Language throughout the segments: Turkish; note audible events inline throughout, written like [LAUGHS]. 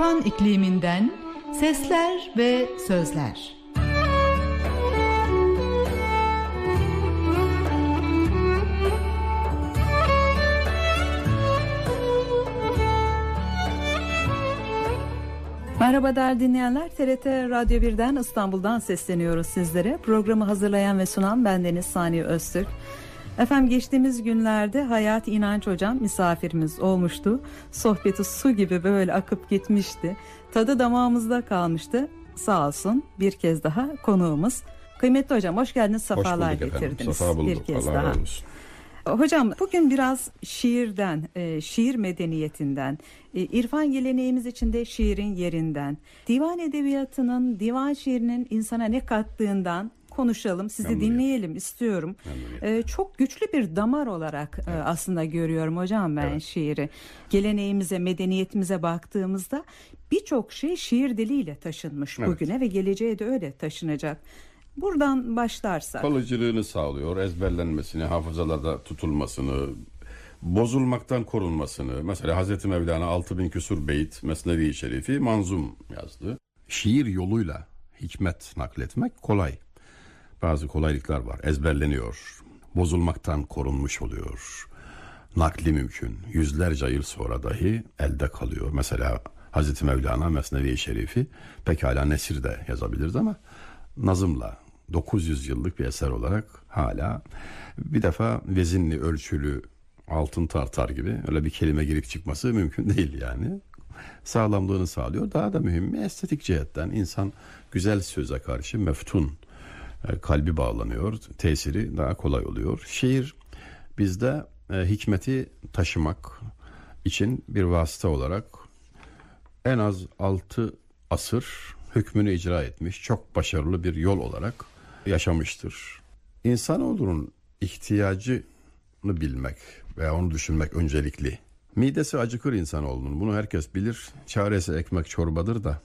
İrfan ikliminden sesler ve sözler. Merhaba değerli dinleyenler. TRT Radyo 1'den İstanbul'dan sesleniyoruz sizlere. Programı hazırlayan ve sunan bendeniz Sani Öztürk. Efendim geçtiğimiz günlerde Hayat İnanç Hocam misafirimiz olmuştu. Sohbeti su gibi böyle akıp gitmişti. Tadı damağımızda kalmıştı. Sağ olsun bir kez daha konuğumuz. Kıymetli hocam hoş geldiniz, safalar hoş getirdiniz. Safa bulduk. Bir kez Allah daha. Olsun. Hocam bugün biraz şiirden, e, şiir medeniyetinden, e, irfan geleneğimiz içinde şiirin yerinden, divan edebiyatının, divan şiirinin insana ne kattığından konuşalım, sizi Memnuniyet. dinleyelim istiyorum. Ee, çok güçlü bir damar olarak e, evet. aslında görüyorum hocam ben evet. şiiri. Geleneğimize, medeniyetimize baktığımızda birçok şey şiir diliyle taşınmış evet. bugüne ve geleceğe de öyle taşınacak. Buradan başlarsak. Kalıcılığını sağlıyor, ezberlenmesini, hafızalarda tutulmasını, bozulmaktan korunmasını. Mesela Hazreti Mevlana 6000 küsur beyt Mesnevi Şerifi manzum yazdı. Şiir yoluyla hikmet nakletmek kolay. Bazı kolaylıklar var. Ezberleniyor. Bozulmaktan korunmuş oluyor. Nakli mümkün. Yüzlerce yıl sonra dahi elde kalıyor. Mesela Hazreti Mevlana Mesnevi Şerifi pekala nesirde yazabiliriz ama nazımla 900 yıllık bir eser olarak hala bir defa vezinli ölçülü altın tartar gibi öyle bir kelime girip çıkması mümkün değil yani. Sağlamlığını sağlıyor. Daha da mühim estetik cihetten insan güzel söze karşı meftun kalbi bağlanıyor. Tesiri daha kolay oluyor. Şiir bizde e, hikmeti taşımak için bir vasıta olarak en az 6 asır hükmünü icra etmiş çok başarılı bir yol olarak yaşamıştır. İnsanoğlunun ihtiyacını bilmek veya onu düşünmek öncelikli. Midesi acıkır insanoğlunun bunu herkes bilir. Çaresi ekmek çorbadır da.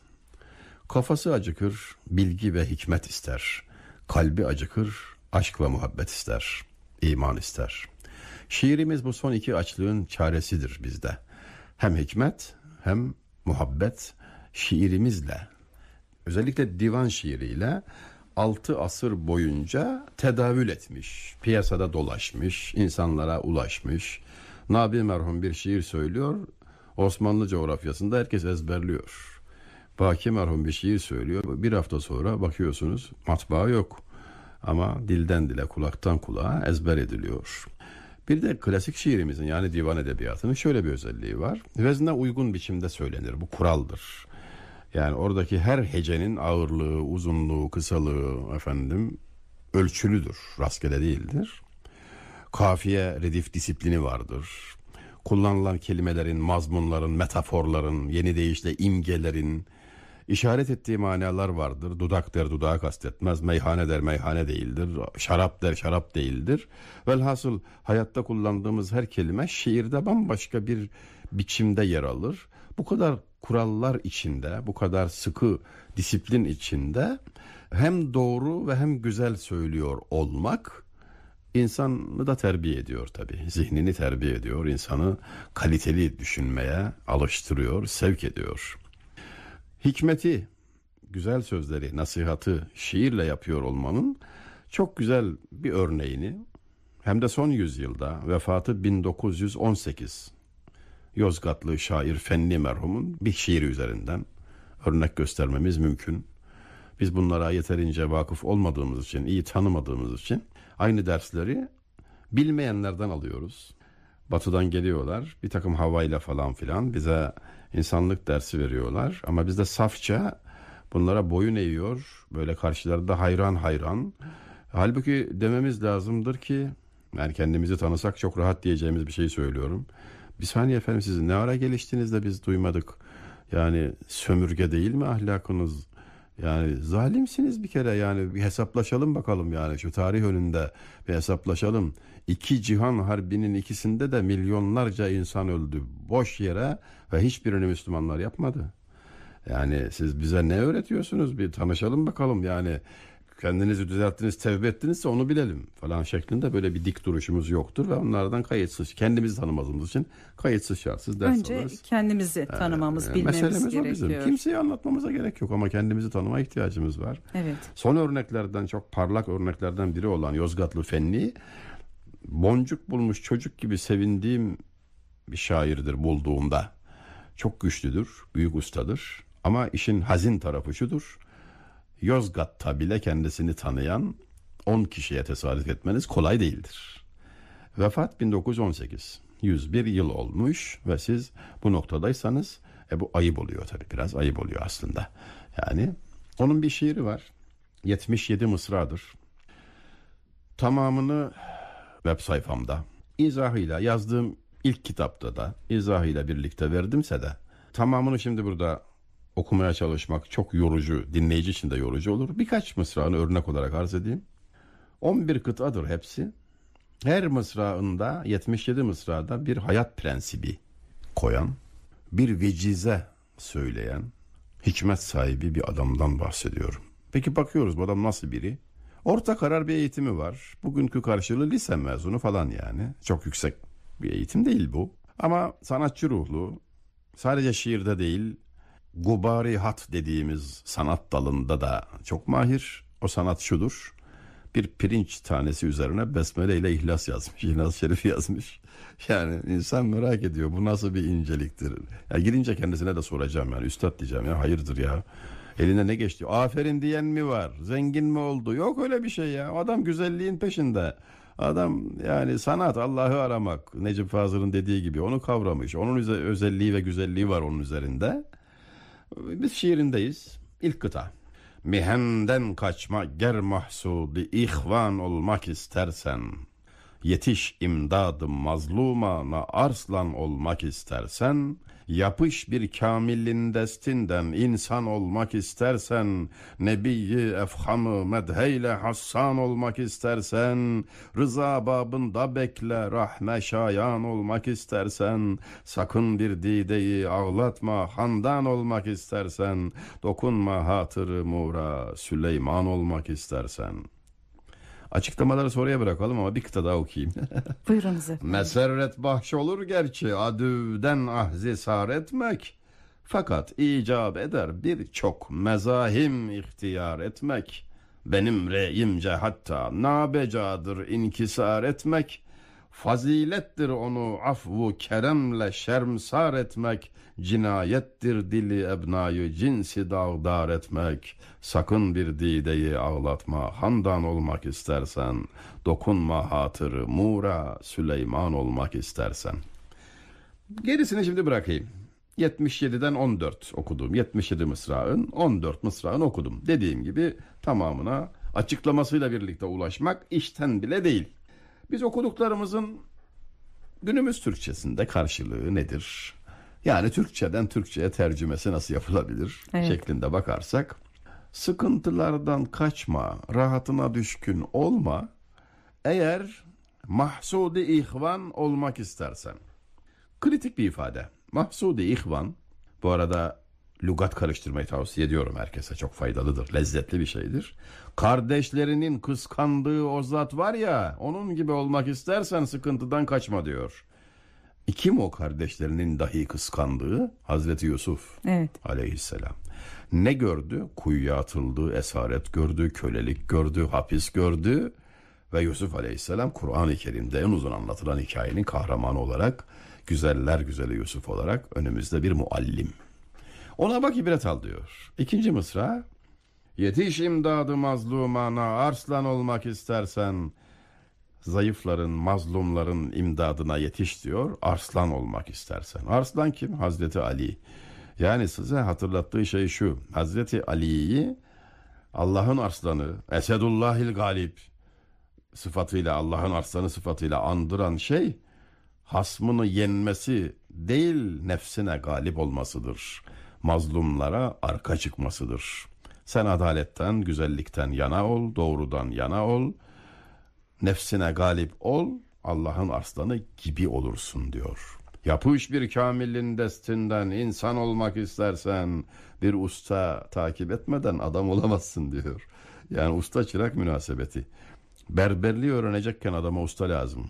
Kafası acıkır bilgi ve hikmet ister. Kalbi acıkır aşk ve muhabbet ister. iman ister. Şiirimiz bu son iki açlığın çaresidir bizde. Hem hikmet hem muhabbet şiirimizle özellikle divan şiiriyle altı asır boyunca tedavül etmiş. Piyasada dolaşmış, insanlara ulaşmış. Nabi merhum bir şiir söylüyor. Osmanlı coğrafyasında herkes ezberliyor. Baki merhum bir şiir söylüyor. Bir hafta sonra bakıyorsunuz matbaa yok. Ama dilden dile, kulaktan kulağa ezber ediliyor. Bir de klasik şiirimizin yani divan edebiyatının şöyle bir özelliği var. Vezne uygun biçimde söylenir. Bu kuraldır. Yani oradaki her hecenin ağırlığı, uzunluğu, kısalığı efendim ölçülüdür. Rastgele değildir. Kafiye, redif disiplini vardır. Kullanılan kelimelerin, mazmunların, metaforların, yeni deyişle imgelerin, işaret ettiği manalar vardır. Dudak der dudağı kastetmez. Meyhane der meyhane değildir. Şarap der şarap değildir. Velhasıl hayatta kullandığımız her kelime şiirde bambaşka bir biçimde yer alır. Bu kadar kurallar içinde, bu kadar sıkı disiplin içinde hem doğru ve hem güzel söylüyor olmak insanı da terbiye ediyor tabii. Zihnini terbiye ediyor, insanı kaliteli düşünmeye alıştırıyor, sevk ediyor. Hikmeti, güzel sözleri, nasihatı şiirle yapıyor olmanın çok güzel bir örneğini hem de son yüzyılda vefatı 1918 Yozgatlı şair Fenli merhumun bir şiiri üzerinden örnek göstermemiz mümkün. Biz bunlara yeterince vakıf olmadığımız için, iyi tanımadığımız için aynı dersleri bilmeyenlerden alıyoruz. Batıdan geliyorlar bir takım havayla falan filan bize insanlık dersi veriyorlar. Ama biz de safça bunlara boyun eğiyor. Böyle karşılarında hayran hayran. Halbuki dememiz lazımdır ki yani kendimizi tanısak çok rahat diyeceğimiz bir şey söylüyorum. Bir saniye efendim siz ne ara geliştiniz de biz duymadık. Yani sömürge değil mi ahlakınız? Yani zalimsiniz bir kere yani bir hesaplaşalım bakalım yani şu tarih önünde bir hesaplaşalım. İki cihan harbinin ikisinde de milyonlarca insan öldü boş yere ve hiçbirini Müslümanlar yapmadı. Yani siz bize ne öğretiyorsunuz bir tanışalım bakalım yani kendinizi düzelttiniz, tevbe ettinizse onu bilelim falan şeklinde böyle bir dik duruşumuz yoktur ve onlardan kayıtsız, kendimizi tanımadığımız için kayıtsız şartsız ders Önce alırız. kendimizi tanımamız, Ee, bilmemiz Meselemiz gerekiyor. bizim. Kimseye anlatmamıza gerek yok ama kendimizi tanıma ihtiyacımız var. Evet. Son örneklerden çok parlak örneklerden biri olan Yozgatlı Fenli boncuk bulmuş çocuk gibi sevindiğim bir şairdir bulduğumda. Çok güçlüdür, büyük ustadır ama işin hazin tarafı şudur. Yozgat'ta bile kendisini tanıyan 10 kişiye tesadüf etmeniz kolay değildir. Vefat 1918. 101 yıl olmuş ve siz bu noktadaysanız e bu ayıp oluyor tabii biraz ayıp oluyor aslında. Yani onun bir şiiri var. 77 mısradır. Tamamını web sayfamda izahıyla yazdığım ilk kitapta da izahıyla birlikte verdimse de tamamını şimdi burada okumaya çalışmak çok yorucu, dinleyici için de yorucu olur. Birkaç mısrağını örnek olarak arz edeyim. 11 kıtadır hepsi. Her mısrağında 77 mısrada bir hayat prensibi koyan, bir vecize söyleyen, hikmet sahibi bir adamdan bahsediyorum. Peki bakıyoruz bu adam nasıl biri? Orta karar bir eğitimi var. Bugünkü karşılığı lise mezunu falan yani. Çok yüksek bir eğitim değil bu. Ama sanatçı ruhlu. Sadece şiirde değil, gubari hat dediğimiz sanat dalında da çok mahir. O sanat şudur. Bir pirinç tanesi üzerine besmele ile ihlas yazmış. [LAUGHS] İhlas şerifi yazmış. Yani insan merak ediyor bu nasıl bir inceliktir. Ya girince kendisine de soracağım yani üstad diyeceğim ya hayırdır ya. Eline ne geçti? Aferin diyen mi var? Zengin mi oldu? Yok öyle bir şey ya. Adam güzelliğin peşinde. Adam yani sanat Allah'ı aramak. Necip Fazıl'ın dediği gibi onu kavramış. Onun özelliği ve güzelliği var onun üzerinde. Biz şiirindeyiz. İlk kıta. Mihenden kaçma ger mahsudi ihvan olmak istersen. Yetiş imdadım mazlumana arslan olmak istersen, yapış bir kamilin destinden insan olmak istersen, nebiyi efhamı medheyle hassan olmak istersen, rıza babında bekle rahme şayan olmak istersen, sakın bir dideyi ağlatma handan olmak istersen, dokunma hatırı mura Süleyman olmak istersen.'' Açıklamaları soruya bırakalım ama bir kıta daha okuyayım. [LAUGHS] Buyurunuz efendim. Meserret bahş olur gerçi adüvden ahzi sar etmek. Fakat icap eder birçok mezahim ihtiyar etmek. Benim reyimce hatta nabecadır inkisar etmek. Fazilettir onu afvu keremle şermsar etmek. Cinayettir dili ebnayı cinsi dağdar etmek. Sakın bir dideyi ağlatma, handan olmak istersen. Dokunma hatırı Mura, Süleyman olmak istersen. Gerisini şimdi bırakayım. 77'den 14 okudum. 77 mısrağın 14 mısrağını okudum. Dediğim gibi tamamına açıklamasıyla birlikte ulaşmak işten bile değil. Biz okuduklarımızın günümüz Türkçesinde karşılığı nedir? Yani Türkçeden Türkçeye tercümesi nasıl yapılabilir Evet. şeklinde bakarsak sıkıntılardan kaçma, rahatına düşkün olma. Eğer mahsudi ihvan olmak istersen. Kritik bir ifade. Mahsudi ihvan bu arada lügat karıştırmayı tavsiye ediyorum herkese. Çok faydalıdır, lezzetli bir şeydir. Kardeşlerinin kıskandığı o zat var ya, onun gibi olmak istersen sıkıntıdan kaçma diyor. E Kim o kardeşlerinin dahi kıskandığı? Hazreti Yusuf Evet. aleyhisselam. Ne gördü? Kuyuya atıldı, esaret gördü, kölelik gördü, hapis gördü. Ve Yusuf aleyhisselam Kur'an-ı Kerim'de en uzun anlatılan hikayenin kahramanı olarak, güzeller güzeli Yusuf olarak önümüzde bir muallim. Ona bak ibret al diyor. İkinci mısra. Yetiş imdadı mazlumana arslan olmak istersen zayıfların, mazlumların imdadına yetiş diyor. Arslan olmak istersen. Arslan kim? Hazreti Ali. Yani size hatırlattığı şey şu. Hazreti Ali'yi Allah'ın arslanı, Esedullahil galip sıfatıyla Allah'ın arslanı sıfatıyla andıran şey hasmını yenmesi değil nefsine galip olmasıdır. Mazlumlara arka çıkmasıdır. Sen adaletten, güzellikten yana ol, doğrudan yana ol. Nefsine galip ol, Allah'ın arslanı gibi olursun diyor. Yapış bir kamilin destinden insan olmak istersen bir usta takip etmeden adam olamazsın diyor. Yani usta çırak münasebeti. Berberliği öğrenecekken adama usta lazım.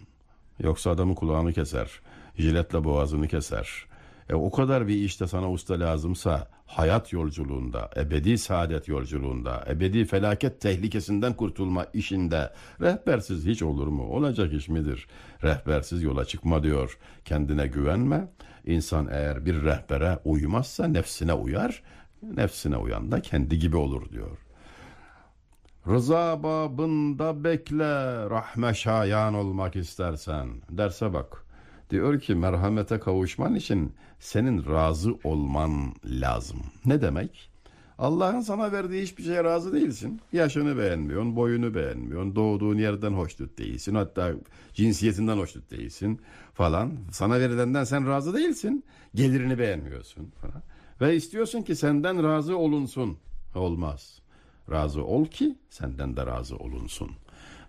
Yoksa adamın kulağını keser. Jiletle boğazını keser. E, o kadar bir işte sana usta lazımsa hayat yolculuğunda, ebedi saadet yolculuğunda, ebedi felaket tehlikesinden kurtulma işinde rehbersiz hiç olur mu? Olacak iş midir? Rehbersiz yola çıkma diyor. Kendine güvenme. İnsan eğer bir rehbere uymazsa nefsine uyar. Nefsine uyan da kendi gibi olur diyor. Rıza babında bekle rahme şayan olmak istersen. Derse bak. Diyor ki merhamete kavuşman için senin razı olman lazım. Ne demek? Allah'ın sana verdiği hiçbir şeye razı değilsin. Yaşını beğenmiyorsun, boyunu beğenmiyorsun, doğduğun yerden hoşnut değilsin. Hatta cinsiyetinden hoşnut değilsin falan. Sana verilenden sen razı değilsin. Gelirini beğenmiyorsun falan. Ve istiyorsun ki senden razı olunsun. Olmaz. Razı ol ki senden de razı olunsun.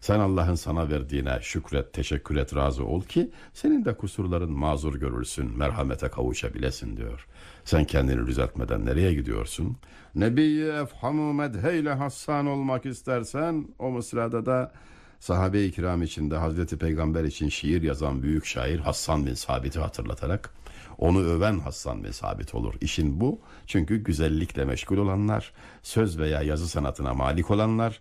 Sen Allah'ın sana verdiğine şükret, teşekkür et, razı ol ki senin de kusurların mazur görülsün, merhamete kavuşabilesin diyor. Sen kendini düzeltmeden nereye gidiyorsun? Nebiye efhamu medheyle hassan olmak istersen o mısrada da sahabe-i kiram içinde Hazreti Peygamber için şiir yazan büyük şair Hassan bin Sabit'i hatırlatarak onu öven Hassan bin Sabit olur. İşin bu çünkü güzellikle meşgul olanlar, söz veya yazı sanatına malik olanlar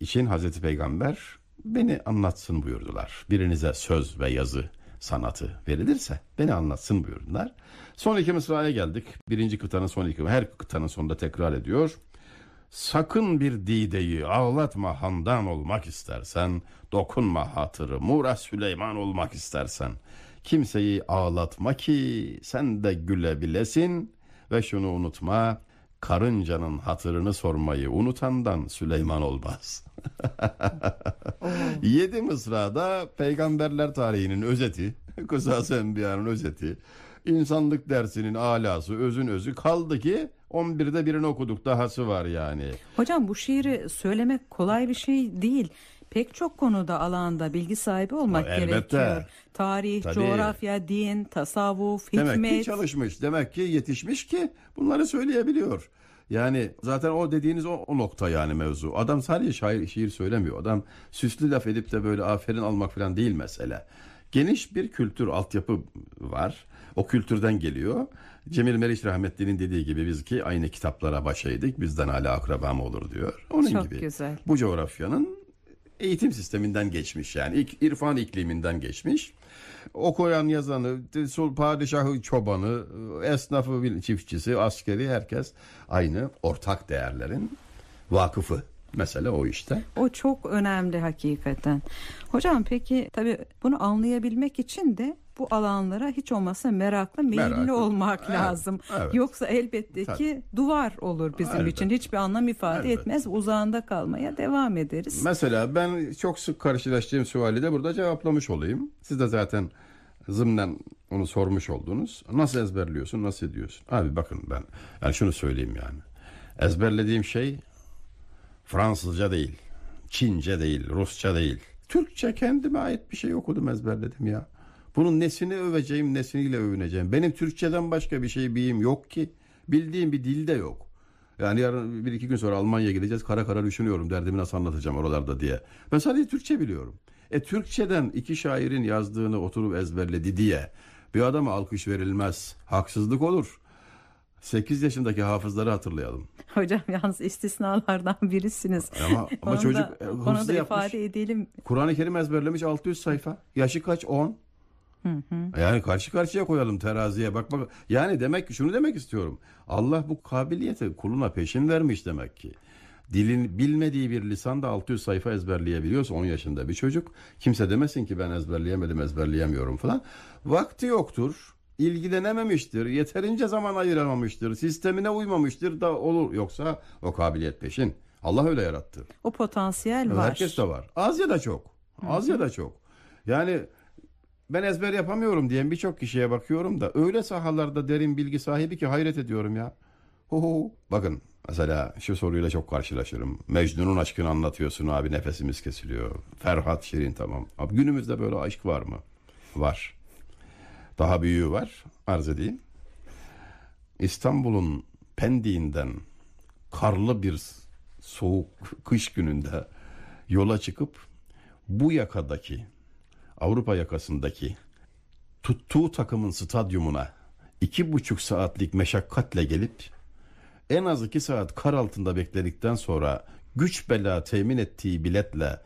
için Hazreti Peygamber beni anlatsın buyurdular. Birinize söz ve yazı sanatı verilirse beni anlatsın buyurdular. Son iki mısraya geldik. Birinci kıtanın son iki, her kıtanın sonunda tekrar ediyor. Sakın bir dideyi ağlatma handan olmak istersen, dokunma hatırı Murat Süleyman olmak istersen. Kimseyi ağlatma ki sen de gülebilesin ve şunu unutma, karıncanın hatırını sormayı unutandan Süleyman olmaz. [LAUGHS] Yedi mısrada peygamberler tarihinin özeti, [LAUGHS] Kısas Enbiya'nın özeti, insanlık dersinin alası, özün özü kaldı ki 11'de birini okuduk dahası var yani. Hocam bu şiiri söylemek kolay bir şey değil. Pek çok konuda alanda bilgi sahibi olmak Elbette. gerekiyor. Tarih, Tabii. coğrafya, din, tasavvuf, hikmet. Demek ki çalışmış, demek ki yetişmiş ki bunları söyleyebiliyor. Yani zaten o dediğiniz o, o nokta yani mevzu. Adam sadece şair, şiir söylemiyor. Adam süslü laf edip de böyle aferin almak falan değil mesele. Geniş bir kültür altyapı var. O kültürden geliyor. Cemil Meriç rahmetlinin dediği gibi biz ki aynı kitaplara başaydık. Bizden hala akrabam olur diyor. Onun Çok gibi. güzel. Bu coğrafyanın eğitim sisteminden geçmiş yani ilk irfan ikliminden geçmiş. Okuyan yazanı, padişahı çobanı, esnafı çiftçisi, askeri herkes aynı ortak değerlerin vakıfı. Mesele o işte. O çok önemli hakikaten. Hocam peki tabii bunu anlayabilmek için de bu alanlara hiç olmazsa meraklı, meyilli Meraklı. olmak Evet, lazım. evet. Yoksa elbette Tabii. ki duvar olur bizim Elbette. için. Hiçbir anlam ifade Elbette. etmez. Uzağında kalmaya devam ederiz. Mesela ben çok sık karşılaştığım suali de burada cevaplamış olayım. Siz de zaten zımnen onu sormuş oldunuz. Nasıl ezberliyorsun, nasıl ediyorsun? Abi bakın ben yani şunu söyleyeyim yani. Ezberlediğim şey Fransızca değil, Çince değil, Rusça değil. Türkçe kendime ait bir şey okudum ezberledim ya. Bunun nesini öveceğim, nesiniyle övüneceğim. Benim Türkçeden başka bir şey bileyim yok ki. Bildiğim bir dil de yok. Yani yarın bir iki gün sonra Almanya'ya gideceğiz. Kara kara düşünüyorum derdimi nasıl anlatacağım oralarda diye. Ben sadece Türkçe biliyorum. E Türkçeden iki şairin yazdığını oturup ezberledi diye bir adama alkış verilmez. Haksızlık olur. 8 yaşındaki hafızları hatırlayalım. Hocam yalnız istisnalardan birisiniz. Ama, ama Onu çocuk da, e, onu da yapmış. ifade edelim. Kur'an-ı Kerim ezberlemiş 600 sayfa. Yaşı kaç? 10. Yani karşı karşıya koyalım teraziye. Bak bak. Yani demek ki şunu demek istiyorum. Allah bu kabiliyeti kuluna peşin vermiş demek ki. Dilin bilmediği bir lisanda 600 sayfa ezberleyebiliyorsa 10 yaşında bir çocuk. Kimse demesin ki ben ezberleyemedim, ezberleyemiyorum falan. Vakti yoktur. ilgilenememiştir. Yeterince zaman ayıramamıştır. Sistemine uymamıştır da olur. Yoksa o kabiliyet peşin. Allah öyle yarattı. O potansiyel var. Herkes de var. Az ya da çok. Az ya da çok. Yani ben ezber yapamıyorum diyen birçok kişiye bakıyorum da öyle sahalarda derin bilgi sahibi ki hayret ediyorum ya. Hu hu. Bakın mesela şu soruyla çok karşılaşırım. Mecnun'un aşkını anlatıyorsun abi nefesimiz kesiliyor. Ferhat Şirin tamam. Abi günümüzde böyle aşk var mı? Var. Daha büyüğü var. Arz edeyim. İstanbul'un Pendik'inden karlı bir soğuk kış gününde yola çıkıp bu yakadaki Avrupa yakasındaki tuttuğu takımın stadyumuna iki buçuk saatlik meşakkatle gelip en az iki saat kar altında bekledikten sonra güç bela temin ettiği biletle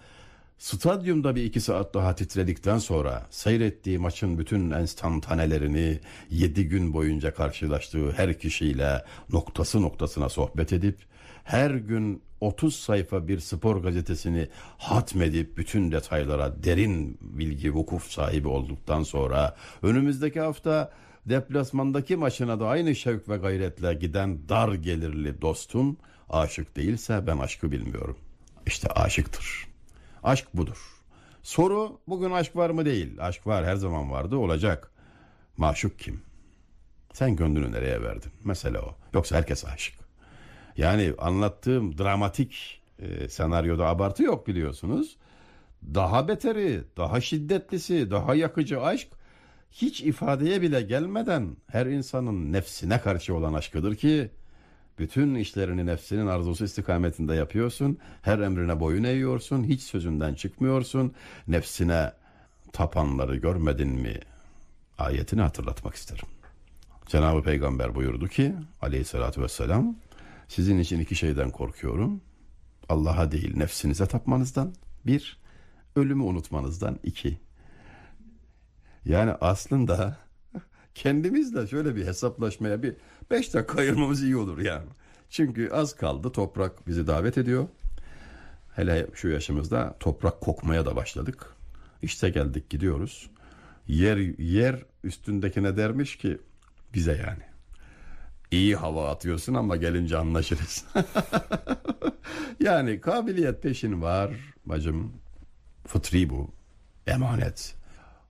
stadyumda bir iki saat daha titredikten sonra seyrettiği maçın bütün enstantanelerini yedi gün boyunca karşılaştığı her kişiyle noktası noktasına sohbet edip her gün 30 sayfa bir spor gazetesini hatmedip bütün detaylara derin bilgi vukuf sahibi olduktan sonra önümüzdeki hafta deplasmandaki maçına da aynı şevk ve gayretle giden dar gelirli dostum aşık değilse ben aşkı bilmiyorum. İşte aşıktır. Aşk budur. Soru bugün aşk var mı değil. Aşk var her zaman vardı olacak. Maşuk kim? Sen gönlünü nereye verdin? Mesele o. Yoksa herkes aşık. Yani anlattığım dramatik e, senaryoda abartı yok biliyorsunuz. Daha beteri, daha şiddetlisi, daha yakıcı aşk hiç ifadeye bile gelmeden her insanın nefsine karşı olan aşkıdır ki bütün işlerini nefsinin arzusu istikametinde yapıyorsun. Her emrine boyun eğiyorsun. Hiç sözünden çıkmıyorsun. Nefsine tapanları görmedin mi? Ayetini hatırlatmak isterim. Cenab-ı Peygamber buyurdu ki aleyhissalatü vesselam sizin için iki şeyden korkuyorum. Allah'a değil nefsinize tapmanızdan. Bir, ölümü unutmanızdan. iki. Yani aslında [LAUGHS] kendimizle şöyle bir hesaplaşmaya bir beş dakika ayırmamız iyi olur yani. Çünkü az kaldı toprak bizi davet ediyor. Hele şu yaşımızda toprak kokmaya da başladık. İşte geldik gidiyoruz. Yer yer üstündekine dermiş ki bize yani. İyi hava atıyorsun ama gelince anlaşırız. [LAUGHS] yani kabiliyet peşin var bacım. Fıtri bu. Emanet.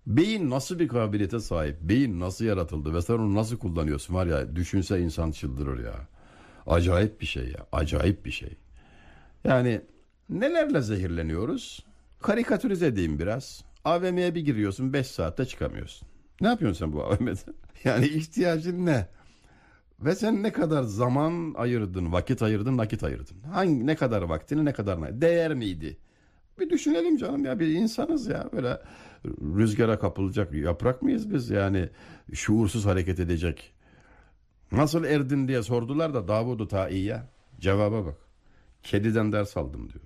Beyin nasıl bir kabiliyete sahip? Beyin nasıl yaratıldı ve sen onu nasıl kullanıyorsun var ya düşünse insan çıldırır ya. Acayip bir şey ya. Acayip bir şey. Yani nelerle zehirleniyoruz? Karikatürize edeyim biraz. AVM'ye bir giriyorsun 5 saatte çıkamıyorsun. Ne yapıyorsun sen bu AVM'de? [LAUGHS] Yani ihtiyacın ne? Ve sen ne kadar zaman ayırdın, vakit ayırdın, nakit ayırdın. Hangi ne kadar vaktini, ne kadar değer miydi? Bir düşünelim canım ya bir insanız ya böyle rüzgara kapılacak yaprak mıyız biz yani şuursuz hareket edecek. Nasıl erdin diye sordular da Davud-u Ta'i'ye cevaba bak. Kediden ders aldım diyor.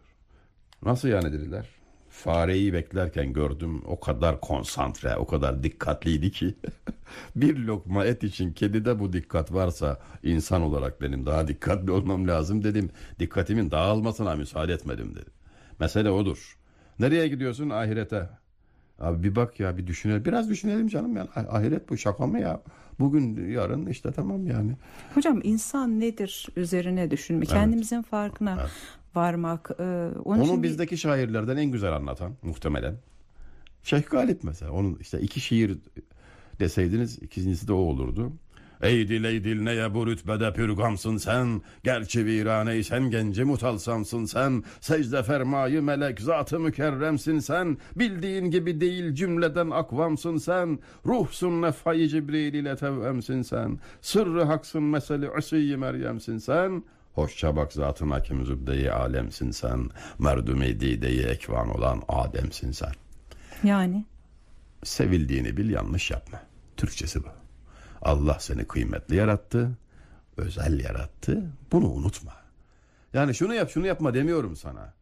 Nasıl yani dediler. Fareyi beklerken gördüm o kadar konsantre, o kadar dikkatliydi ki. [LAUGHS] bir lokma et için kedide bu dikkat varsa insan olarak benim daha dikkatli olmam lazım dedim. Dikkatimin dağılmasına müsaade etmedim dedim. Mesele odur. Nereye gidiyorsun? Ahirete. Abi bir bak ya bir düşünelim. Biraz düşünelim canım yani. Ahiret bu şaka mı ya? Bugün yarın işte tamam yani. Hocam insan nedir üzerine düşünmek. Evet. Kendimizin farkına evet. Varmak. E, onun Onu bizdeki bir... şairlerden en güzel anlatan muhtemelen. Şeyh Galip mesela. Onun işte iki şiir deseydiniz ikincisi de o olurdu. Ey dil ey dil neye bu rütbede pürgamsın sen Gerçi viraneysen genci mutalsamsın sen Secde fermayı melek zatı mükerremsin sen Bildiğin gibi değil cümleden akvamsın sen Ruhsun nefayı Cibril ile tevemsin sen Sırrı haksın meseli üsüyyi Meryem'sin sen Hoşça bak zatın hakim zübdeyi alemsin sen Merdumi dideyi ekvan olan Adem'sin sen Yani Sevildiğini bil yanlış yapma Türkçesi bu Allah seni kıymetli yarattı, özel yarattı. Bunu unutma. Yani şunu yap şunu yapma demiyorum sana.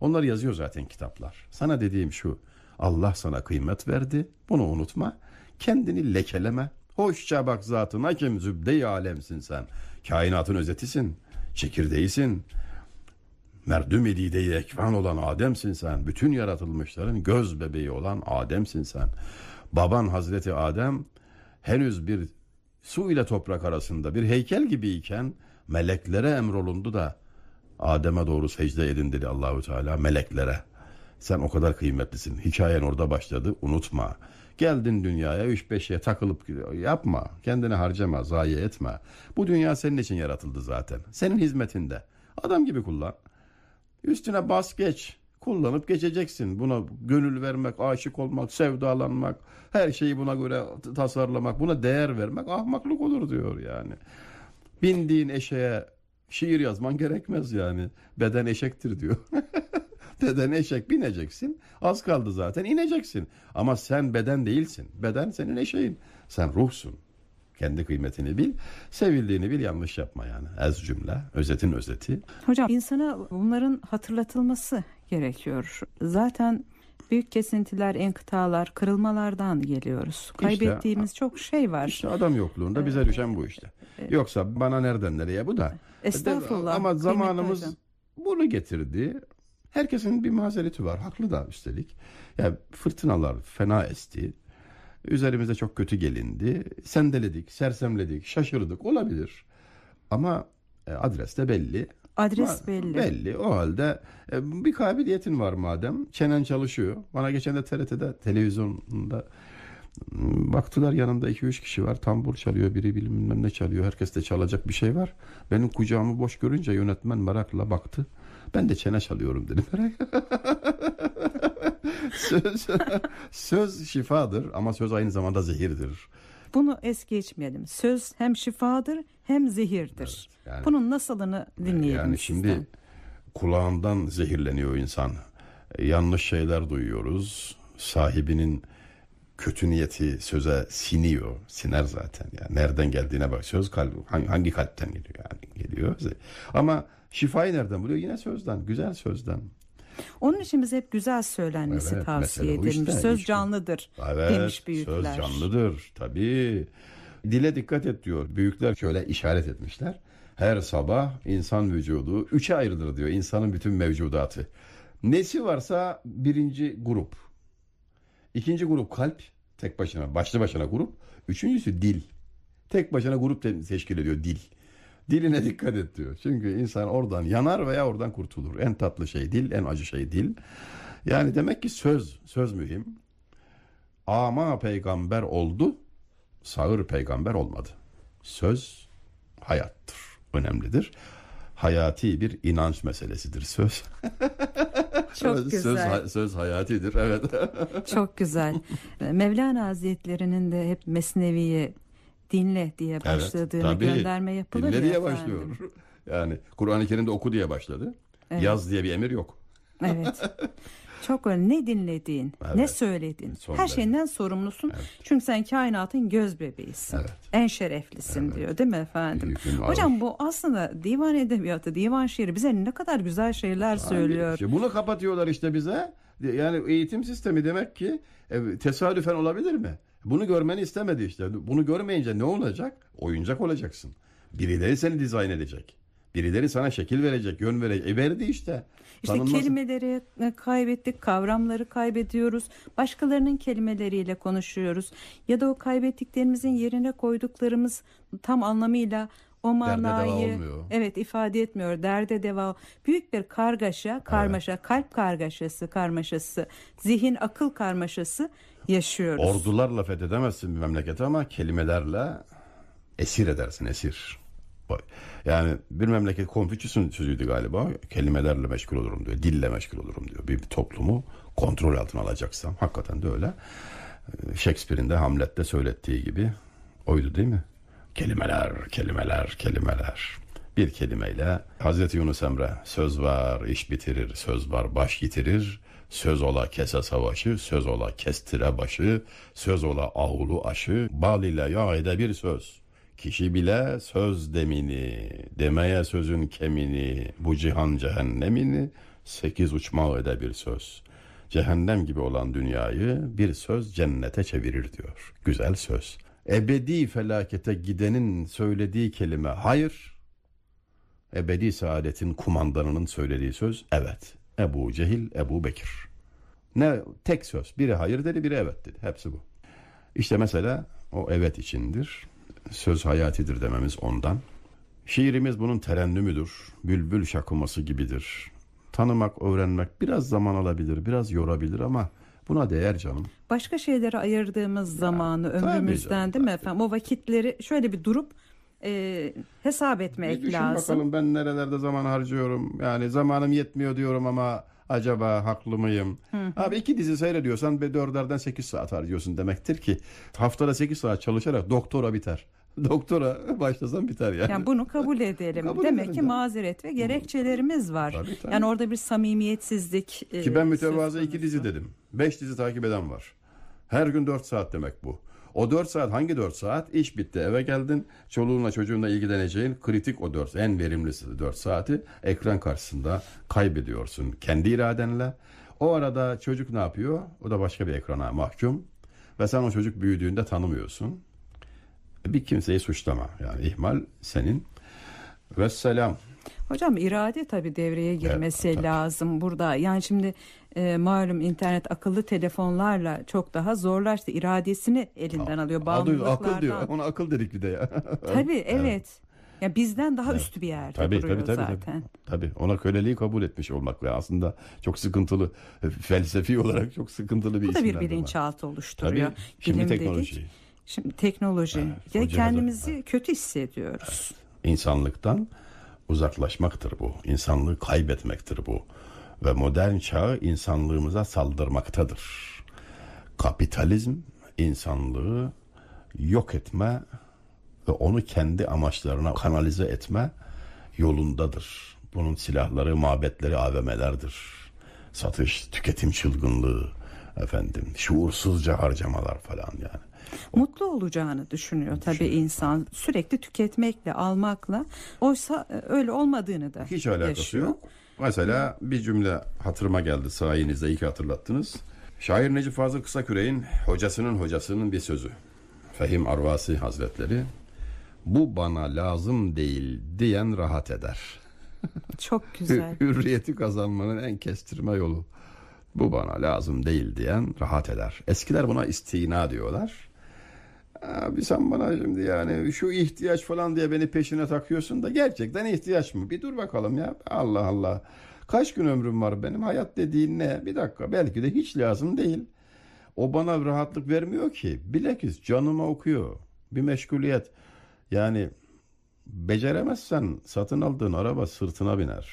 Onlar yazıyor zaten kitaplar. Sana dediğim şu. Allah sana kıymet verdi. Bunu unutma. Kendini lekeleme. Hoşça bak zatına kim zübde-i alemsin sen. Kainatın özetisin. Çekirdeğisin. Merdüm idide ekvan olan Adem'sin sen. Bütün yaratılmışların göz bebeği olan Adem'sin sen. Baban Hazreti Adem henüz bir su ile toprak arasında bir heykel gibiyken meleklere emrolundu da Adem'e doğru secde edin dedi Allahü Teala meleklere. Sen o kadar kıymetlisin. Hikayen orada başladı. Unutma. Geldin dünyaya üç beşe takılıp yapma. Kendini harcama, zayi etme. Bu dünya senin için yaratıldı zaten. Senin hizmetinde. Adam gibi kullan. Üstüne bas geç. Kullanıp geçeceksin. Buna gönül vermek, aşık olmak, sevdalanmak, her şeyi buna göre tasarlamak, buna değer vermek ahmaklık olur diyor yani. Bindiğin eşeğe Şiir yazman gerekmez yani. Beden eşektir diyor. [LAUGHS] beden eşek bineceksin. Az kaldı zaten ineceksin. Ama sen beden değilsin. Beden senin eşeğin. Sen ruhsun. Kendi kıymetini bil. Sevildiğini bil yanlış yapma yani. Ez cümle. Özetin özeti. Hocam insana bunların hatırlatılması gerekiyor. Zaten büyük kesintiler, enkıtalar, kırılmalardan geliyoruz. Kaybettiğimiz çok şey var. İşte adam yokluğunda bize düşen bu işte. Yoksa bana nereden nereye bu da. Estağfurullah. Ama zamanımız bunu getirdi. Herkesin bir mazereti var. Haklı da üstelik. Yani fırtınalar fena esti. Üzerimize çok kötü gelindi. Sendeledik, sersemledik, şaşırdık. Olabilir. Ama e, adres de belli. Adres Ma- belli. Belli. O halde e, bir kabiliyetin var madem. Çenen çalışıyor. Bana geçen de TRT'de televizyonda m, baktılar yanımda 2-3 kişi var. Tambur çalıyor. Biri bilmem ne çalıyor. Herkes de çalacak bir şey var. Benim kucağımı boş görünce yönetmen merakla baktı. Ben de çene çalıyorum dedim. [LAUGHS] söz, söz şifadır ama söz aynı zamanda zehirdir. Bunu es geçmeyelim. Söz hem şifadır hem zehirdir. yani- Bunun nasılını dinleyelim Yani sizden. şimdi kulağından zehirleniyor insan. Yanlış şeyler duyuyoruz. Sahibinin kötü niyeti söze siniyor. Siner zaten. Yani nereden geldiğine bak. Söz kalp hangi, hangi kalpten geliyor yani geliyor. Ama şifayı nereden buluyor? Yine sözden, güzel sözden. Onun için biz hep güzel söylenmesi Evet, tavsiye edilmiş. işte, Söz işte. canlıdır Evet, demiş büyükler. söz canlıdır tabii. Dile dikkat et diyor. Büyükler şöyle işaret etmişler. Her sabah insan vücudu üçe ayrılır diyor. İnsanın bütün mevcudatı. Nesi varsa birinci grup. İkinci grup kalp tek başına başlı başına grup. Üçüncüsü dil. Tek başına grup te- teşkil ediyor dil. Diline dikkat et diyor. Çünkü insan oradan yanar veya oradan kurtulur. En tatlı şey dil, en acı şey dil. Yani demek ki söz, söz mühim. Ama peygamber oldu, sağır peygamber olmadı. Söz hayattır, önemlidir. Hayati bir inanç meselesidir söz. [LAUGHS] Çok söz, güzel. söz hayatidir, evet. Çok güzel. [LAUGHS] Mevlana Hazretlerinin de hep Mesnevi'ye dinle diye başladığını tabii. gönderme yapılır Dinle ya diye efendim. başlıyor. [LAUGHS] Yani Kur'an-ı Kerim'de oku diye başladı. Yaz diye bir emir yok. Evet. [LAUGHS] Çok önemli. Ne dinledin, ne Evet. söyledin. Son Her derece. şeyinden sorumlusun. Çünkü sen kainatın göz bebeğisin. Evet. En şereflisin diyor değil mi efendim? Ağır. Hocam bu aslında divan edebiyatı, divan şiiri bize ne kadar güzel şeyler söylüyor. İşte bunu kapatıyorlar işte bize. Yani eğitim sistemi demek ki e, tesadüfen olabilir mi? Bunu görmeni istemedi işte. Bunu görmeyince ne olacak? Oyuncak olacaksın. Birileri seni dizayn edecek. Birileri sana şekil verecek, yön verecek. E verdi işte. İşte Tanınmaz- kelimeleri e, kaybettik, kavramları kaybediyoruz. Başkalarının kelimeleriyle konuşuyoruz. Ya da o kaybettiklerimizin yerine koyduklarımız tam anlamıyla o manayı evet ifade etmiyor. Derde deva. Büyük bir kargaşa, karmaşa, kalp kargaşası, karmaşası, zihin akıl karmaşası yaşıyoruz. Ordularla fethedemezsin bir memleketi ama kelimelerle esir edersin esir. Yani bir memleket Konfüçyüs'ün sözüydü galiba. Kelimelerle meşgul olurum diyor. Dille meşgul olurum diyor. Bir, toplumu kontrol altına alacaksam. Hakikaten de öyle. Shakespeare'in de Hamlet'te söylettiği gibi oydu değil mi? Kelimeler, kelimeler, kelimeler. Bir kelimeyle Hazreti Yunus Emre söz var iş bitirir, söz var baş yitirir. Söz ola kese savaşı, söz ola kestire başı, söz ola avlu aşı, bal ile yağ ede bir söz. Kişi bile söz demini, demeye sözün kemini, bu cihan cehennemini, sekiz uçma ede bir söz. Cehennem gibi olan dünyayı bir söz cennete çevirir diyor. Güzel söz. Ebedi felakete gidenin söylediği kelime hayır. Ebedi saadetin kumandanının söylediği söz evet. Ebu Cehil, Ebu Bekir. Ne tek söz. Biri hayır dedi, biri evet dedi. Hepsi bu. İşte mesela o evet içindir. Söz hayatidir dememiz ondan. Şiirimiz bunun terennümüdür. Bülbül şakıması gibidir. Tanımak, öğrenmek biraz zaman alabilir, biraz yorabilir ama buna değer canım. Başka şeylere ayırdığımız zamanı tabii ömrümüzden canım, değil mi efendim? O vakitleri şöyle bir durup e, hesap Bir etmek düşün lazım. bakalım ben nerelerde zaman harcıyorum. Yani zamanım yetmiyor diyorum ama acaba haklı mıyım? Abi iki dizi seyrediyorsan be dörderden sekiz saat harcıyorsun demektir ki haftada sekiz saat çalışarak doktora biter. [LAUGHS] doktora başlasam biter yani. Yani bunu kabul edelim. Kabul Demek edelim ki ya. mazeret ve gerekçelerimiz var. Tabii, tabii. Yani orada bir samimiyetsizlik. e, Ki ben mütevazı iki dizi dedim. Beş dizi takip eden var. Her gün dört saat demek bu. O dört saat hangi dört saat? İş bitti eve geldin. Çoluğunla çocuğunla ilgileneceğin kritik o dört. En verimlisi dört saati ekran karşısında kaybediyorsun kendi iradenle. O arada çocuk ne yapıyor? O da başka bir ekrana mahkum. Ve sen o çocuk büyüdüğünde tanımıyorsun. Bir kimseyi suçlama. Yani ihmal senin. Vesselam. Hocam irade tabii devreye girmesi tabii. lazım burada. Yani şimdi e, malum internet akıllı telefonlarla çok daha zorlaştı. İradesini elinden alıyor. Adı, Bağımlılıklardan. akıl diyor. Ona akıl dedik bir de ya. [LAUGHS] Tabii evet. Ya bizden daha üstü bir yerde Tabii, duruyor tabii, tabii, zaten. Tabii ona köleliği kabul etmiş olmak ve aslında çok sıkıntılı e, felsefi olarak çok sıkıntılı bir Bu da bir bilinçaltı oluşturuyor. Tabii şimdi Bilim dedik. teknoloji Şimdi teknoloji. ya hocamız- kendimizi kötü hissediyoruz. insanlıktan uzaklaşmaktır bu. İnsanlığı kaybetmektir bu. Ve modern çağı insanlığımıza saldırmaktadır. Kapitalizm insanlığı yok etme ve onu kendi amaçlarına kanalize etme yolundadır. Bunun silahları, mabetleri, AVM'lerdir. Satış, tüketim çılgınlığı, efendim, şuursuzca harcamalar falan yani. Mutlu olacağını düşünüyor tabii insan. Sürekli tüketmekle, almakla. Oysa e, öyle olmadığını da Hiç alakası yaşıyor. yok. Mesela bir cümle hatırıma geldi sayenizde iyi ki hatırlattınız. Şair Necip Fazıl Kısaküre'nin hocasının hocasının bir sözü. Fehim Arvasi Hazretleri. Bu bana lazım değil diyen rahat eder. [LAUGHS] Çok güzel. Hürriyeti kazanmanın en kestirme yolu. Bu bana lazım değil diyen rahat eder. Eskiler buna istina diyorlar. Abi sen bana şimdi yani şu ihtiyaç falan diye beni peşine takıyorsun da gerçekten ihtiyaç mı? Bir dur bakalım ya. Allah Allah. Kaç gün ömrüm var benim? Hayat dediğin ne? Bir dakika belki de hiç lazım değil. O bana rahatlık vermiyor ki. Bilakis canıma okuyor. Bir meşguliyet. Yani beceremezsen satın aldığın araba sırtına biner.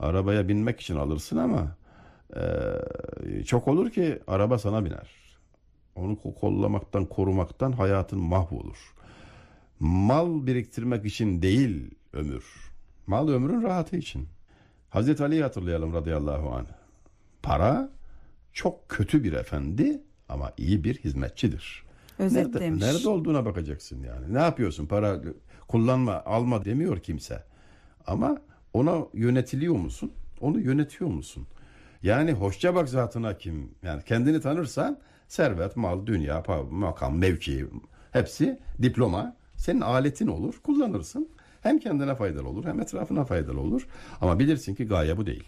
Arabaya binmek için alırsın ama eee, çok olur ki araba sana biner. Onu ko- kollamaktan, korumaktan hayatın mahvolur. Mal biriktirmek için değil ömür. Mal ömrün rahatı için. Hazreti Ali'yi hatırlayalım radıyallahu anh. Para çok kötü bir efendi ama iyi bir hizmetçidir. Nerede, Özetlemiş. nerede olduğuna bakacaksın yani. Ne yapıyorsun? Para kullanma, alma demiyor kimse. Ama ona yönetiliyor musun? Onu yönetiyor musun? Yani hoşça bak zatına kim? Yani kendini tanırsan servet, mal, dünya, makam, mevki hepsi diploma senin aletin olur. Kullanırsın. Hem kendine faydalı olur hem etrafına faydalı olur. Ama bilirsin ki gaye bu değil.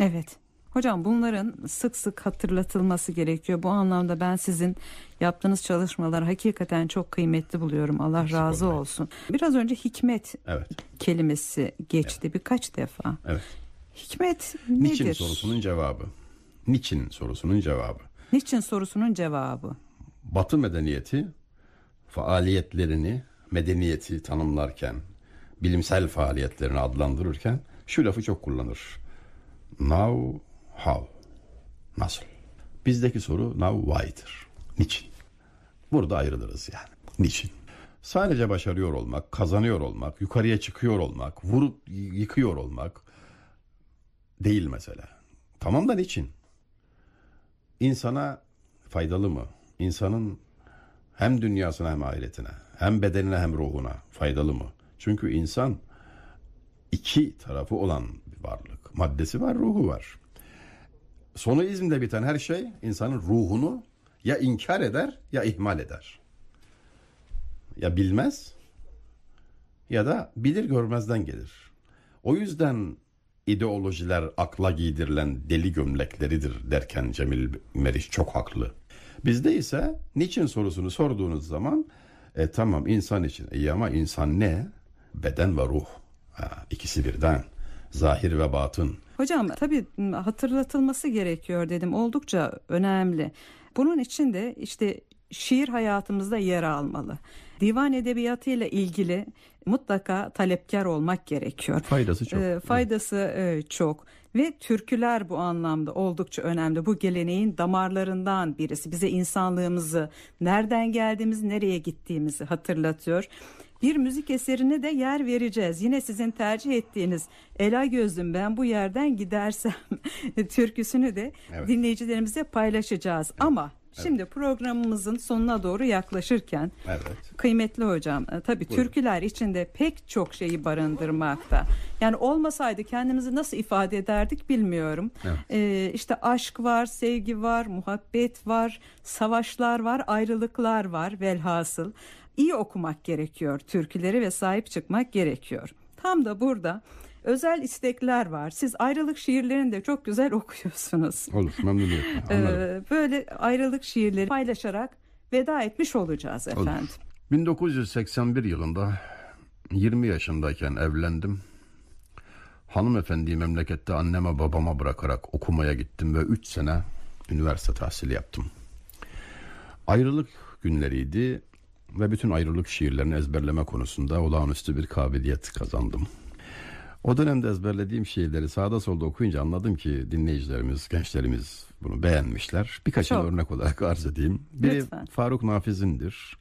Evet. Hocam bunların sık sık hatırlatılması gerekiyor. Bu anlamda ben sizin yaptığınız çalışmaları hakikaten çok kıymetli buluyorum. Allah razı olmayın. olsun. Biraz önce hikmet Evet. kelimesi geçti birkaç defa. Evet. Hikmet Niçin nedir? sorusunun cevabı. Niçin sorusunun cevabı. Niçin sorusunun cevabı. Batı medeniyeti faaliyetlerini, medeniyeti tanımlarken, bilimsel faaliyetlerini adlandırırken şu lafı çok kullanır. Now, how? Nasıl? Bizdeki soru now why'dır. Niçin? Burada ayrılırız yani. Niçin? Sadece başarıyor olmak, kazanıyor olmak, yukarıya çıkıyor olmak, vurup yıkıyor olmak değil mesela. Tamam da niçin? İnsana faydalı mı? İnsanın hem dünyasına hem ahiretine, hem bedenine hem ruhuna faydalı mı? Çünkü insan iki tarafı olan bir varlık. Maddesi var, ruhu var. Sonu izmde biten her şey insanın ruhunu ya inkar eder ya ihmal eder. Ya bilmez ya da bilir görmezden gelir. O yüzden ideolojiler akla giydirilen deli gömlekleridir derken Cemil Meriç çok haklı. Bizde ise niçin sorusunu sorduğunuz zaman e, tamam insan için iyi ama insan ne? Beden ve ruh. Ha, ikisi birden. Zahir ve batın. Hocam tabii hatırlatılması gerekiyor dedim. Oldukça önemli. Bunun için de işte şiir hayatımızda yer almalı. Divan edebiyatı ile ilgili mutlaka talepkar olmak gerekiyor. Faydası çok. E, faydası e, çok ve türküler bu anlamda oldukça önemli. Bu geleneğin damarlarından birisi. Bize insanlığımızı, nereden geldiğimizi, nereye gittiğimizi hatırlatıyor. Bir müzik eserine de yer vereceğiz. Yine sizin tercih ettiğiniz Ela Gözlüm ben bu yerden gidersem [LAUGHS] türküsünü de evet. dinleyicilerimize paylaşacağız. Evet. Ama Şimdi programımızın sonuna doğru yaklaşırken evet. kıymetli hocam e, tabii türküler içinde pek çok şeyi barındırmakta. Yani olmasaydı kendimizi nasıl ifade ederdik bilmiyorum. Evet. Ee, işte aşk var, sevgi var, muhabbet var, savaşlar var, ayrılıklar var velhasıl. İyi okumak gerekiyor türküleri ve sahip çıkmak gerekiyor. Tam da burada özel istekler var. Siz ayrılık şiirlerini de çok güzel [LAUGHS] okuyorsunuz. Olur memnuniyetle. Ee, böyle ayrılık şiirleri paylaşarak veda etmiş olacağız efendim. Olur. 1981 yılında 20 yaşındayken evlendim. Hanımefendiyi memlekette anneme babama bırakarak okumaya gittim ve 3 sene üniversite tahsili yaptım. Ayrılık günleriydi ve bütün ayrılık şiirlerini ezberleme konusunda olağanüstü bir kabiliyet kazandım. O dönemde ezberlediğim şiirleri sağda solda okuyunca anladım ki dinleyicilerimiz, gençlerimiz bunu beğenmişler. Birkaçını Çok. örnek olarak arz edeyim. Biri Lütfen. Faruk Nafiz'indir.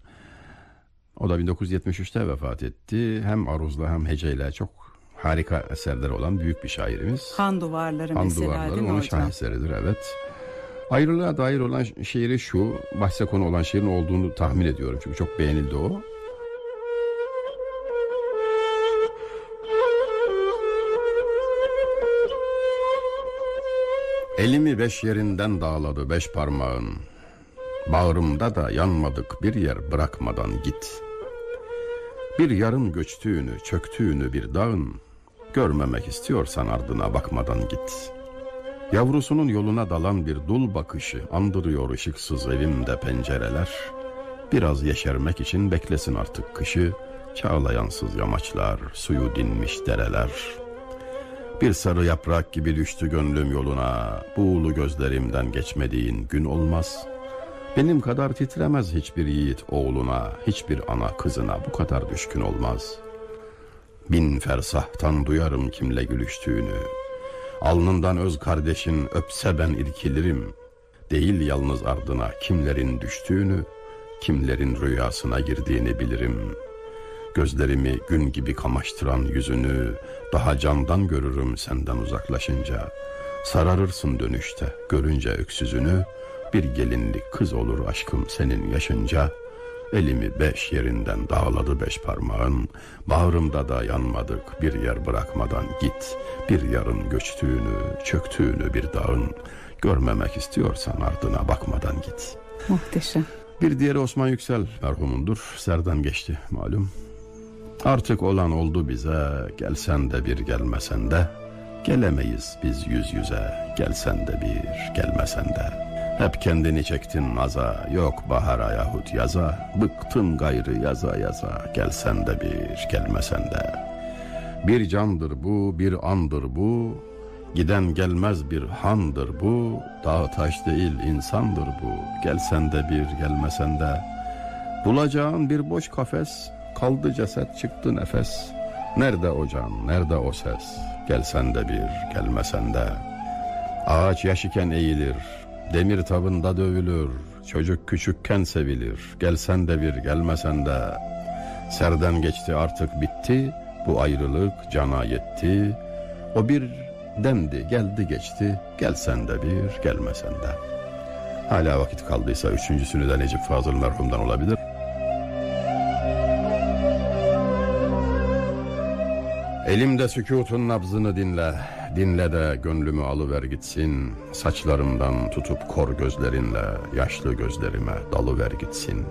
O da 1973'te vefat etti. Hem aruzla hem heceyle çok harika eserleri olan büyük bir şairimiz. Han Duvarları Han mesela Duvarları onun şaheseridir evet. Ayrılığa dair olan şiiri şu, bahse konu olan şiirin olduğunu tahmin ediyorum. Çünkü çok beğenildi o. Elimi beş yerinden dağladı beş parmağın. Bağrımda da yanmadık bir yer bırakmadan git. Bir yarın göçtüğünü, çöktüğünü bir dağın, görmemek istiyorsan ardına bakmadan git. Yavrusunun yoluna dalan bir dul bakışı andırıyor ışıksız evimde pencereler. Biraz yeşermek için beklesin artık kışı, çağlayansız yamaçlar, suyu dinmiş dereler.'' Bir sarı yaprak gibi düştü gönlüm yoluna. Buğulu gözlerimden geçmediğin gün olmaz. Benim kadar titremez hiçbir yiğit oğluna, hiçbir ana kızına bu kadar düşkün olmaz. Bin fersahtan duyarım kimle gülüştüğünü. Alnından öz kardeşin öpse ben irkilirim. Değil yalnız ardına kimlerin düştüğünü, kimlerin rüyasına girdiğini bilirim.'' Gözlerimi gün gibi kamaştıran yüzünü daha candan görürüm senden uzaklaşınca. Sararırsın dönüşte görünce öksüzünü. Bir gelinlik kız olur aşkım senin yaşınca. Elimi beş yerinden dağladı beş parmağın. Bağrımda da yanmadık bir yer bırakmadan git. Bir yarın göçtüğünü çöktüğünü bir dağın. Görmemek istiyorsan ardına bakmadan git. Muhteşem. Bir diğeri Osman Yüksel merhumundur. Serden geçti malum Artık olan oldu bize gelsen de bir gelmesen de. Gelemeyiz biz yüz yüze gelsen de bir gelmesen de. Hep kendini çektin naza yok bahara yahut yaza. Bıktım gayrı yaza yaza gelsen de bir gelmesen de. Bir candır bu bir andır bu. Giden gelmez bir handır bu. Dağ taş değil insandır bu. Gelsen de bir gelmesen de. Bulacağın bir boş kafes Kaldı ceset çıktı nefes. Nerede o can nerede o ses? Gelsen de bir gelmesen de. Ağaç yaş iken eğilir Demir tabında dövülür. Çocuk küçükken sevilir Gelsen de bir gelmesen de. Serden geçti artık bitti. Bu ayrılık cana yetti. O bir demdi geldi geçti. Gelsen de bir gelmesen de. Hala vakit kaldıysa üçüncüsünü de Necip Fazıl merhumdan olabilir. Elimde sükutun nabzını dinle, dinle de gönlümü alıver gitsin. Saçlarımdan tutup kor gözlerinle, yaşlı gözlerime dalıver gitsin.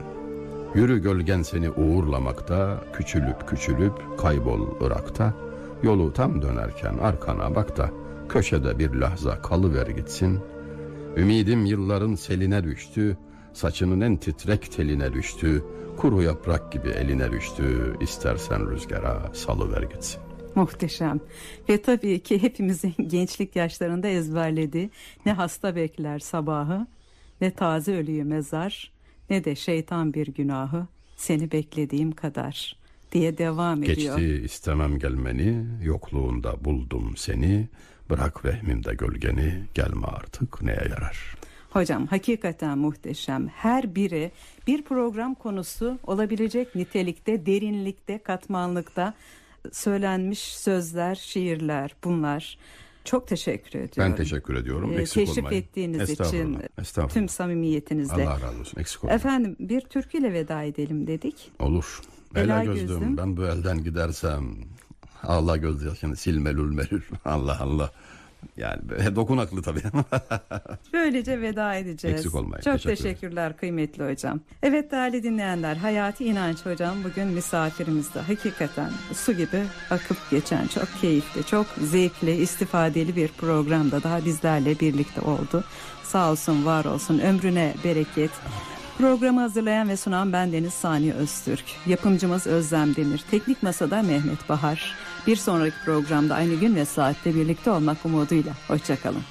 Yürü gölgen seni uğurlamakta, küçülüp küçülüp kaybol Irak'ta. Yolu tam dönerken arkana bak da, köşede bir lahza kalıver gitsin. Ümidim yılların seline düştü, saçının en titrek teline düştü. Kuru yaprak gibi eline düştü, istersen rüzgara salıver gitsin. Muhteşem. Ve tabii ki hepimizin [LAUGHS] gençlik yaşlarında ezberlediği ne hasta bekler sabahı, ne taze ölüyü mezar, ne de şeytan bir günahı seni beklediğim kadar diye devam ediyor. Geçti istemem gelmeni, yokluğunda buldum seni, bırak vehmimde gölgeni, gelme artık neye yarar. Hocam hakikaten muhteşem. Her biri bir program konusu olabilecek nitelikte, derinlikte, katmanlıkta söylenmiş sözler, şiirler bunlar. Çok teşekkür ediyorum. Ben teşekkür ediyorum. Ee, Eksik teşrif olmayın. ettiğiniz için Estağfurullah, estağfurullah. tüm samimiyetinizle. Allah razı olsun. Eksik olmayın. Efendim bir türküyle veda edelim dedik. Olur. Ela Ela gözlüm gözlüm. ben bu elden gidersem Allah gözyaşını silmelül melül. [LAUGHS] Allah Allah. Yani [LAUGHS] dokunaklı tabii. [LAUGHS] Böylece veda edeceğiz. Eksik olmayın. Çok Teşekkür ederim. teşekkürler kıymetli hocam. Evet değerli dinleyenler Hayati İnanç hocam bugün misafirimizde. Hakikaten su gibi akıp geçen çok keyifli, çok zevkli, istifadeli bir programda daha bizlerle birlikte oldu. Sağ olsun, var olsun, ömrüne bereket. Programı hazırlayan ve sunan ben Deniz Sani Öztürk. Yapımcımız Özlem Demir. Teknik Masada Mehmet Bahar. Bir sonraki programda aynı gün ve saatte birlikte olmak umuduyla. Hoşçakalın.